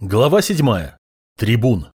Глава 7. Трибун.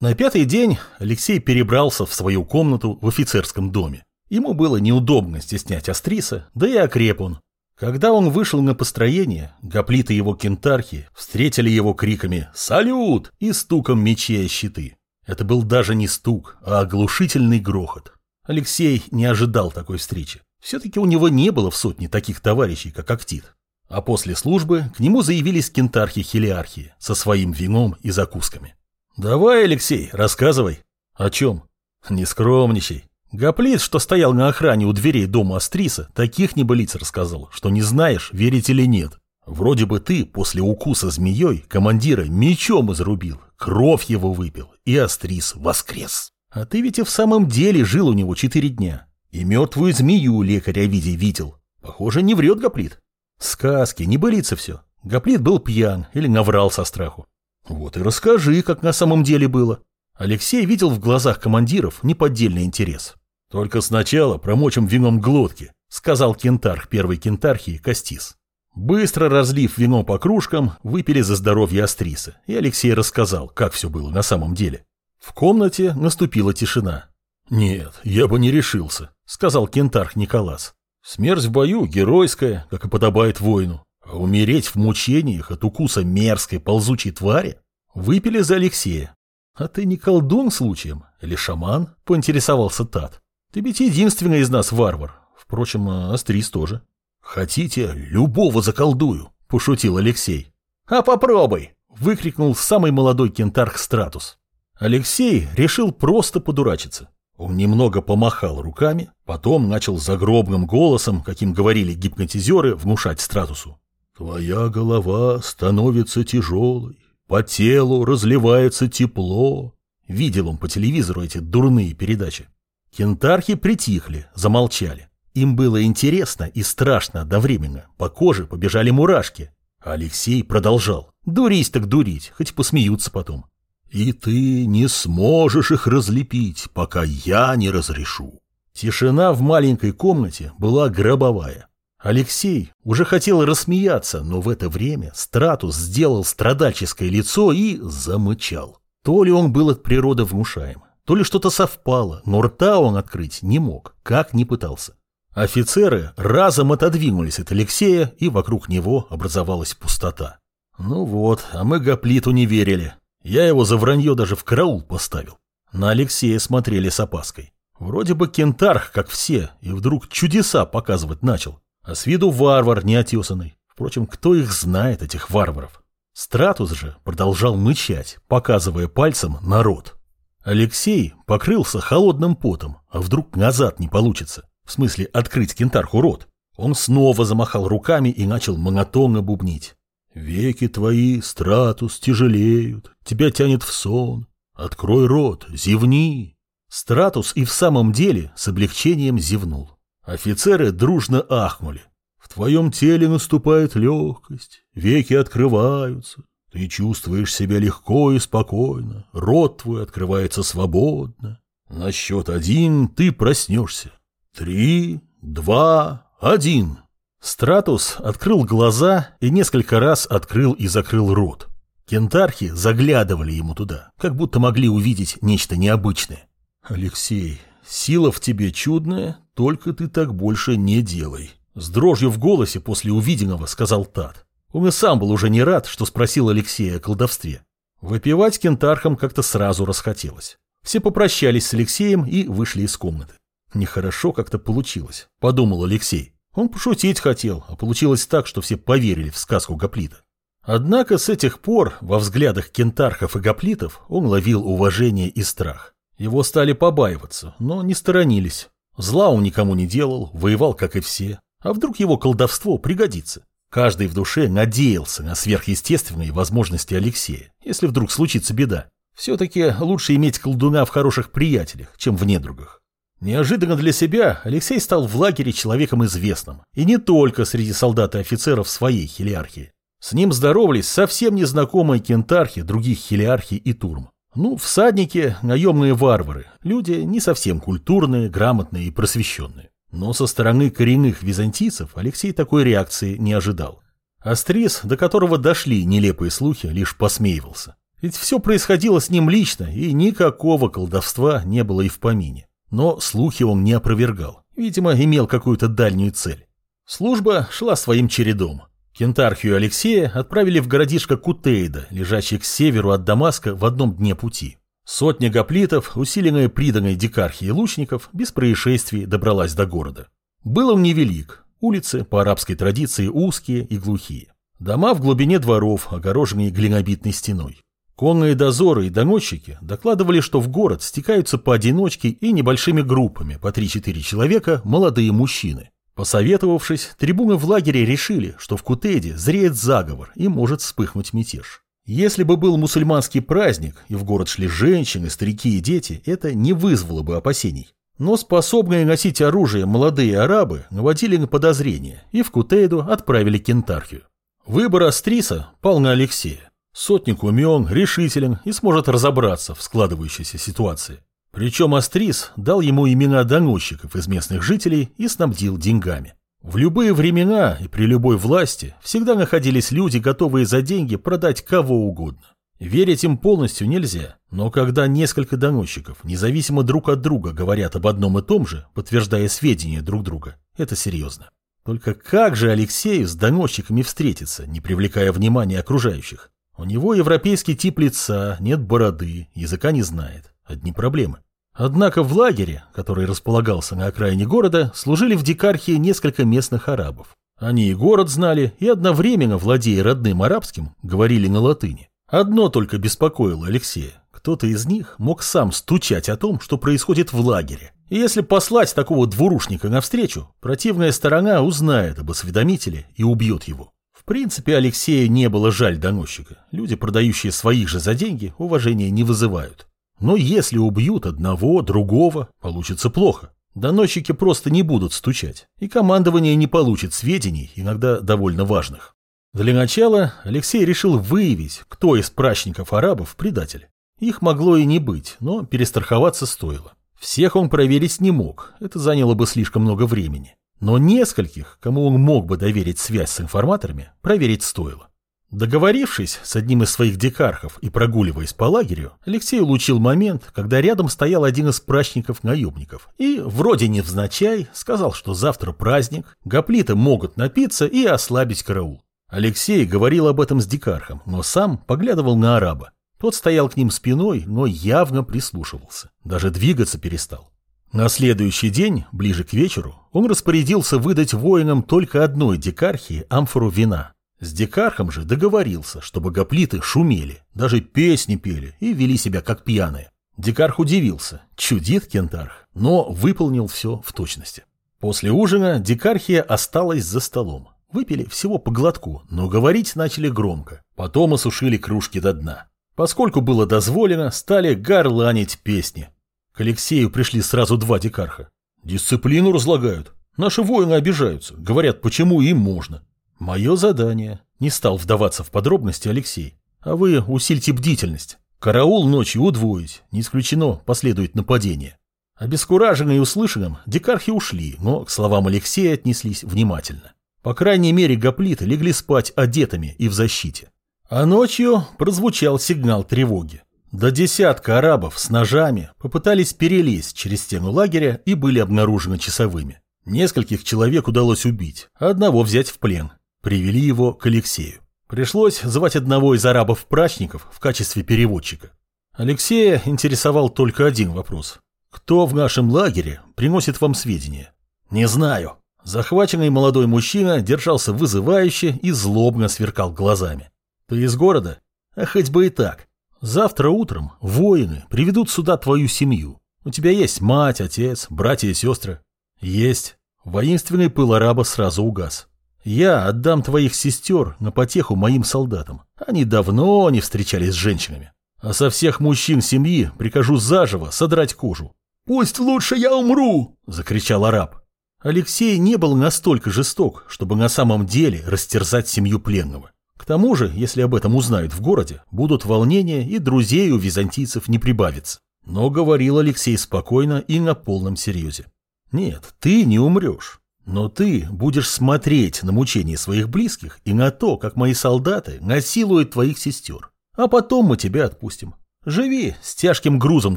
На пятый день Алексей перебрался в свою комнату в офицерском доме. Ему было неудобно стеснять Астриса, да и окреп он. Когда он вышел на построение, гоплиты его кентархи встретили его криками «Салют!» и стуком мечей о щиты. Это был даже не стук, а оглушительный грохот. Алексей не ожидал такой встречи. Все-таки у него не было в сотне таких товарищей, как Актит. А после службы к нему заявились кентархи-хелиархи со своим вином и закусками. «Давай, Алексей, рассказывай». «О чем?» «Не скромничай». Гоплит, что стоял на охране у дверей дома Астриса, таких небылиц рассказал, что не знаешь, верить или нет. Вроде бы ты после укуса змеей командира мечом изрубил, кровь его выпил, и Астрис воскрес. А ты ведь и в самом деле жил у него четыре дня. И мертвую змею лекарь Овидий видел. Похоже, не врет Гоплит. Сказки, не былится все. Гоплит был пьян или наврал со страху. Вот и расскажи, как на самом деле было. Алексей видел в глазах командиров неподдельный интерес. Только сначала промочим вином глотки, сказал кентарх первой кентархии Кастис. Быстро разлив вино по кружкам, выпили за здоровье Астриса, и Алексей рассказал, как все было на самом деле. В комнате наступила тишина. «Нет, я бы не решился», — сказал кентарх Николас. Смерть в бою геройская, как и подобает воину. А умереть в мучениях от укуса мерзкой ползучей твари выпили за Алексея. А ты не колдун случаем? Или шаман? Поинтересовался Тат. Ты ведь единственный из нас варвар. Впрочем, Астрис тоже. Хотите, любого заколдую, пошутил Алексей. А попробуй, выкрикнул самый молодой кентарх Стратус. Алексей решил просто подурачиться. Он немного помахал руками, потом начал загробным голосом, каким говорили гипнотизеры, внушать Стратусу. «Твоя голова становится тяжелой, по телу разливается тепло». Видел он по телевизору эти дурные передачи. Кентархи притихли, замолчали. Им было интересно и страшно одновременно. По коже побежали мурашки. Алексей продолжал. Дурись так дурить, хоть посмеются потом. И ты не сможешь их разлепить, пока я не разрешу. Тишина в маленькой комнате была гробовая. Алексей уже хотел рассмеяться, но в это время Стратус сделал страдальческое лицо и замычал. То ли он был от природы внушаем, то ли что-то совпало, но рта он открыть не мог, как ни пытался. Офицеры разом отодвинулись от Алексея, и вокруг него образовалась пустота. Ну вот, а мы Гоплиту не верили. Я его за вранье даже в караул поставил. На Алексея смотрели с опаской. Вроде бы кентарх, как все, и вдруг чудеса показывать начал. А с виду варвар неотесанный. Впрочем, кто их знает, этих варваров? Стратус же продолжал мычать, показывая пальцем на рот. Алексей покрылся холодным потом, а вдруг назад не получится. В смысле, открыть кентарху рот. Он снова замахал руками и начал монотонно бубнить. Веки твои, стратус, тяжелеют, тебя тянет в сон. Открой рот, зевни. Стратус и в самом деле с облегчением зевнул. Офицеры дружно ахнули. В твоем теле наступает легкость, веки открываются. Ты чувствуешь себя легко и спокойно, рот твой открывается свободно. На счет один ты проснешься. Три, два, один. Стратус открыл глаза и несколько раз открыл и закрыл рот. Кентархи заглядывали ему туда, как будто могли увидеть нечто необычное. «Алексей, сила в тебе чудная, только ты так больше не делай», с дрожью в голосе после увиденного сказал Тат. Он и сам был уже не рад, что спросил Алексея о колдовстве. Выпивать кентархам как-то сразу расхотелось. Все попрощались с Алексеем и вышли из комнаты. Нехорошо как-то получилось, подумал Алексей. Он пошутить хотел, а получилось так, что все поверили в сказку Гоплита. Однако с этих пор во взглядах кентархов и гоплитов он ловил уважение и страх. Его стали побаиваться, но не сторонились. Зла он никому не делал, воевал, как и все. А вдруг его колдовство пригодится? Каждый в душе надеялся на сверхъестественные возможности Алексея, если вдруг случится беда. Все-таки лучше иметь колдуна в хороших приятелях, чем в недругах. Неожиданно для себя Алексей стал в лагере человеком известным, и не только среди солдат и офицеров своей хелиархии. С ним здоровались совсем незнакомые кентархи других хелиархий и турм. Ну, всадники – наемные варвары, люди не совсем культурные, грамотные и просвещенные. Но со стороны коренных византийцев Алексей такой реакции не ожидал. Астрис, до которого дошли нелепые слухи, лишь посмеивался. Ведь все происходило с ним лично, и никакого колдовства не было и в помине. Но слухи он не опровергал. Видимо, имел какую-то дальнюю цель. Служба шла своим чередом. Кентархию Алексея отправили в городишко Кутейда, лежащий к северу от Дамаска в одном дне пути. Сотня гоплитов, усиленная приданной дикархией лучников, без происшествий добралась до города. Был он невелик, улицы по арабской традиции узкие и глухие. Дома в глубине дворов, огороженные глинобитной стеной. Конные дозоры и доносчики докладывали, что в город стекаются поодиночке и небольшими группами по 3-4 человека молодые мужчины. Посоветовавшись, трибуны в лагере решили, что в Кутеде зреет заговор и может вспыхнуть мятеж. Если бы был мусульманский праздник, и в город шли женщины, старики и дети, это не вызвало бы опасений. Но способные носить оружие молодые арабы наводили на подозрения и в Кутейду отправили кентархию. Выбор Астриса пал на Алексея. Сотник умен, решителен и сможет разобраться в складывающейся ситуации. Причем Астрис дал ему имена доносчиков из местных жителей и снабдил деньгами. В любые времена и при любой власти всегда находились люди, готовые за деньги продать кого угодно. Верить им полностью нельзя, но когда несколько доносчиков, независимо друг от друга, говорят об одном и том же, подтверждая сведения друг друга, это серьезно. Только как же Алексею с доносчиками встретиться, не привлекая внимания окружающих? У него европейский тип лица, нет бороды, языка не знает. Одни проблемы. Однако в лагере, который располагался на окраине города, служили в Дикархии несколько местных арабов. Они и город знали, и одновременно, владея родным арабским, говорили на латыни. Одно только беспокоило Алексея. Кто-то из них мог сам стучать о том, что происходит в лагере. И если послать такого двурушника навстречу, противная сторона узнает об осведомителе и убьет его. В принципе, Алексея не было жаль доносчика. Люди, продающие своих же за деньги, уважения не вызывают. Но если убьют одного, другого, получится плохо. Доносчики просто не будут стучать, и командование не получит сведений, иногда довольно важных. Для начала Алексей решил выявить, кто из прачников арабов предатель. Их могло и не быть, но перестраховаться стоило. Всех он проверить не мог, это заняло бы слишком много времени. Но нескольких, кому он мог бы доверить связь с информаторами, проверить стоило. Договорившись с одним из своих дикархов и прогуливаясь по лагерю, Алексей улучил момент, когда рядом стоял один из прачников-наемников и, вроде невзначай, сказал, что завтра праздник, гоплиты могут напиться и ослабить караул. Алексей говорил об этом с дикархом, но сам поглядывал на араба. Тот стоял к ним спиной, но явно прислушивался, даже двигаться перестал. На следующий день, ближе к вечеру, он распорядился выдать воинам только одной дикархии амфору вина, с Декархом же договорился, чтобы гоплиты шумели, даже песни пели и вели себя как пьяные. Декарх удивился, чудит кентарх, но выполнил все в точности. После ужина Декархия осталась за столом. Выпили всего по глотку, но говорить начали громко. Потом осушили кружки до дна. Поскольку было дозволено, стали горланить песни. К Алексею пришли сразу два дикарха. Дисциплину разлагают. Наши воины обижаются, говорят, почему им можно. Мое задание. Не стал вдаваться в подробности Алексей. А вы усильте бдительность. Караул ночью удвоить. Не исключено, последует нападение. Обескураженные услышанным, дикархи ушли, но к словам Алексея отнеслись внимательно. По крайней мере, гоплиты легли спать одетыми и в защите. А ночью прозвучал сигнал тревоги. До десятка арабов с ножами попытались перелезть через стену лагеря и были обнаружены часовыми. Нескольких человек удалось убить, а одного взять в плен. Привели его к Алексею. Пришлось звать одного из арабов-прачников в качестве переводчика. Алексея интересовал только один вопрос. Кто в нашем лагере приносит вам сведения? Не знаю. Захваченный молодой мужчина держался вызывающе и злобно сверкал глазами. Ты из города? А хоть бы и так. Завтра утром воины приведут сюда твою семью. У тебя есть мать, отец, братья и сестры? Есть. Воинственный пыл араба сразу угас. Я отдам твоих сестер на потеху моим солдатам. Они давно не встречались с женщинами. А со всех мужчин семьи прикажу заживо содрать кожу. «Пусть лучше я умру!» – закричал араб. Алексей не был настолько жесток, чтобы на самом деле растерзать семью пленного. К тому же, если об этом узнают в городе, будут волнения и друзей у византийцев не прибавится. Но говорил Алексей спокойно и на полном серьезе. Нет, ты не умрешь. Но ты будешь смотреть на мучения своих близких и на то, как мои солдаты насилуют твоих сестер. А потом мы тебя отпустим. Живи с тяжким грузом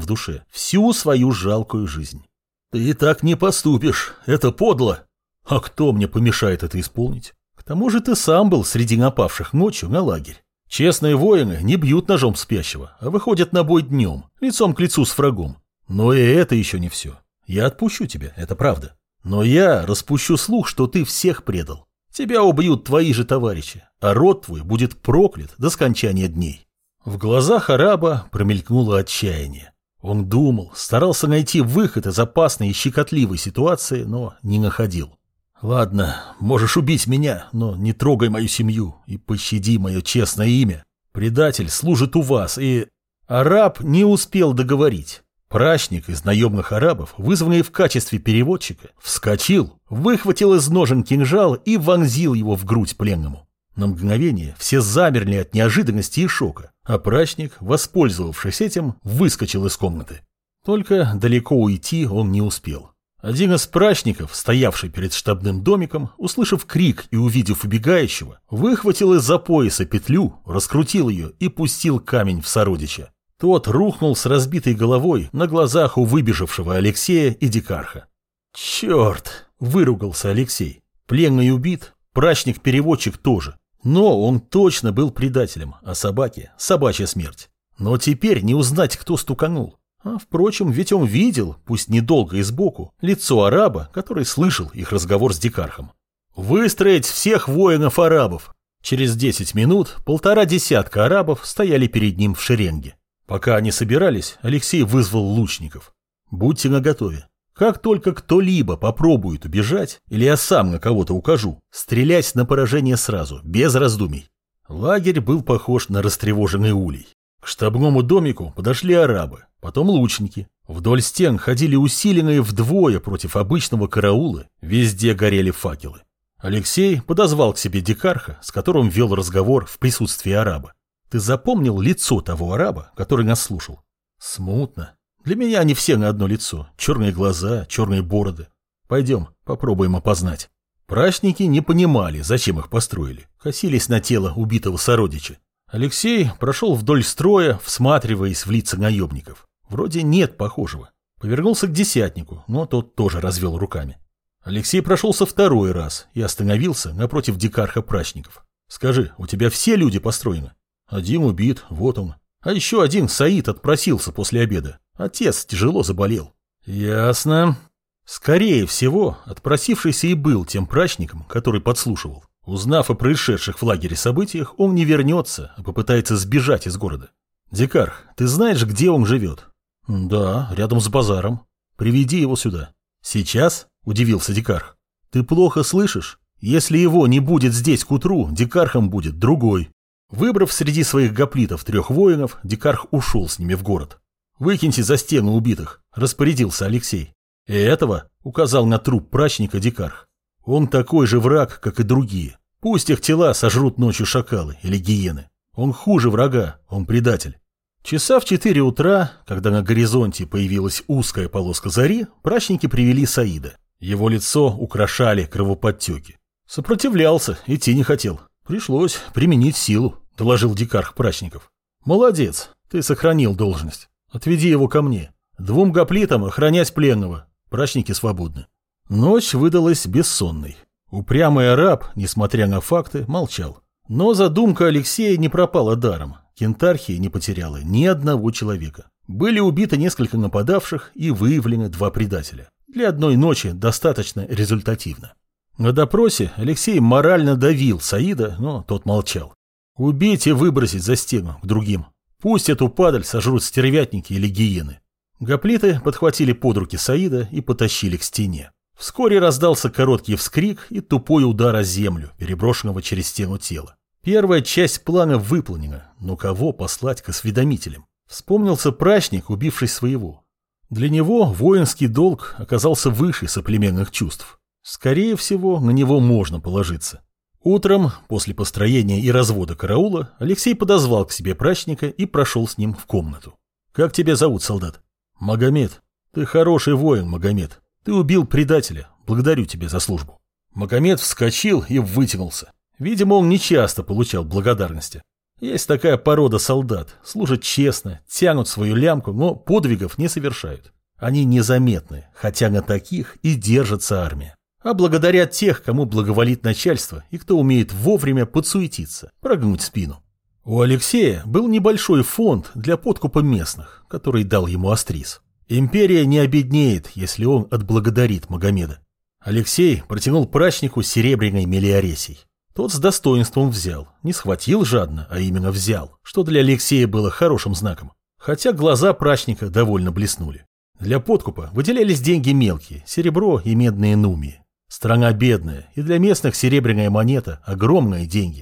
в душе всю свою жалкую жизнь. Ты так не поступишь, это подло. А кто мне помешает это исполнить? Тому же ты сам был среди напавших ночью на лагерь. Честные воины не бьют ножом спящего, а выходят на бой днем, лицом к лицу с врагом. Но и это еще не все. Я отпущу тебя, это правда. Но я распущу слух, что ты всех предал. Тебя убьют твои же товарищи, а род твой будет проклят до скончания дней. В глазах араба промелькнуло отчаяние. Он думал, старался найти выход из опасной и щекотливой ситуации, но не находил. «Ладно, можешь убить меня, но не трогай мою семью и пощади мое честное имя. Предатель служит у вас, и...» Араб не успел договорить. Прачник из наемных арабов, вызванный в качестве переводчика, вскочил, выхватил из ножен кинжал и вонзил его в грудь пленному. На мгновение все замерли от неожиданности и шока, а прачник, воспользовавшись этим, выскочил из комнаты. Только далеко уйти он не успел. Один из прачников, стоявший перед штабным домиком, услышав крик и увидев убегающего, выхватил из-за пояса петлю, раскрутил ее и пустил камень в сородича. Тот рухнул с разбитой головой на глазах у выбежавшего Алексея и Дикарха. «Черт!» – выругался Алексей. Пленный убит, прачник-переводчик тоже. Но он точно был предателем, а собаке – собачья смерть. Но теперь не узнать, кто стуканул. А, впрочем, ведь он видел, пусть недолго и сбоку, лицо араба, который слышал их разговор с Дикархом. «Выстроить всех воинов-арабов!» Через десять минут полтора десятка арабов стояли перед ним в шеренге. Пока они собирались, Алексей вызвал лучников. «Будьте наготове. Как только кто-либо попробует убежать, или я сам на кого-то укажу, стрелять на поражение сразу, без раздумий». Лагерь был похож на растревоженный улей. Штабному домику подошли арабы, потом лучники. Вдоль стен ходили усиленные вдвое против обычного караула, везде горели факелы. Алексей подозвал к себе дикарха, с которым вел разговор в присутствии араба. «Ты запомнил лицо того араба, который нас слушал?» «Смутно. Для меня они все на одно лицо. Черные глаза, черные бороды. Пойдем, попробуем опознать». Прачники не понимали, зачем их построили. Косились на тело убитого сородича. Алексей прошел вдоль строя, всматриваясь в лица наемников. Вроде нет похожего. Повернулся к десятнику, но тот тоже развел руками. Алексей прошелся второй раз и остановился напротив дикарха прачников. «Скажи, у тебя все люди построены?» «Один убит, вот он. А еще один Саид отпросился после обеда. Отец тяжело заболел». «Ясно. Скорее всего, отпросившийся и был тем прачником, который подслушивал. Узнав о происшедших в лагере событиях, он не вернется, а попытается сбежать из города. «Дикарх, ты знаешь, где он живет?» «Да, рядом с базаром. Приведи его сюда». «Сейчас?» – удивился Дикарх. «Ты плохо слышишь? Если его не будет здесь к утру, Дикархом будет другой». Выбрав среди своих гоплитов трех воинов, Дикарх ушел с ними в город. «Выкиньте за стену убитых», – распорядился Алексей. «И этого?» – указал на труп прачника Дикарх. Он такой же враг, как и другие. Пусть их тела сожрут ночью шакалы или гиены. Он хуже врага, он предатель. Часа в четыре утра, когда на горизонте появилась узкая полоска зари, прачники привели Саида. Его лицо украшали кровоподтеки. Сопротивлялся, идти не хотел. Пришлось применить силу, доложил дикарх прачников. Молодец, ты сохранил должность. Отведи его ко мне. Двум гоплитам охранять пленного. Прачники свободны. Ночь выдалась бессонной. Упрямый араб, несмотря на факты, молчал. Но задумка Алексея не пропала даром. Кентархия не потеряла ни одного человека. Были убиты несколько нападавших и выявлены два предателя. Для одной ночи достаточно результативно. На допросе Алексей морально давил Саида, но тот молчал. Убить и выбросить за стену к другим. Пусть эту падаль сожрут стервятники или гиены. Гоплиты подхватили под руки Саида и потащили к стене. Вскоре раздался короткий вскрик и тупой удар о землю, переброшенного через стену тела. Первая часть плана выполнена, но кого послать к осведомителям? Вспомнился прачник, убивший своего. Для него воинский долг оказался выше соплеменных чувств. Скорее всего, на него можно положиться. Утром, после построения и развода караула, Алексей подозвал к себе прачника и прошел с ним в комнату. «Как тебя зовут, солдат?» «Магомед. Ты хороший воин, Магомед. Ты убил предателя. Благодарю тебя за службу. Магомед вскочил и вытянулся. Видимо, он нечасто получал благодарности. Есть такая порода солдат, служат честно, тянут свою лямку, но подвигов не совершают. Они незаметны, хотя на таких и держится армия. А благодарят тех, кому благоволит начальство и кто умеет вовремя подсуетиться, прогнуть спину. У Алексея был небольшой фонд для подкупа местных, который дал ему Астрис. Империя не обеднеет, если он отблагодарит Магомеда. Алексей протянул прачнику серебряной мелиоресей. Тот с достоинством взял, не схватил жадно, а именно взял, что для Алексея было хорошим знаком. Хотя глаза прачника довольно блеснули. Для подкупа выделялись деньги мелкие, серебро и медные нумии. Страна бедная, и для местных серебряная монета – огромные деньги.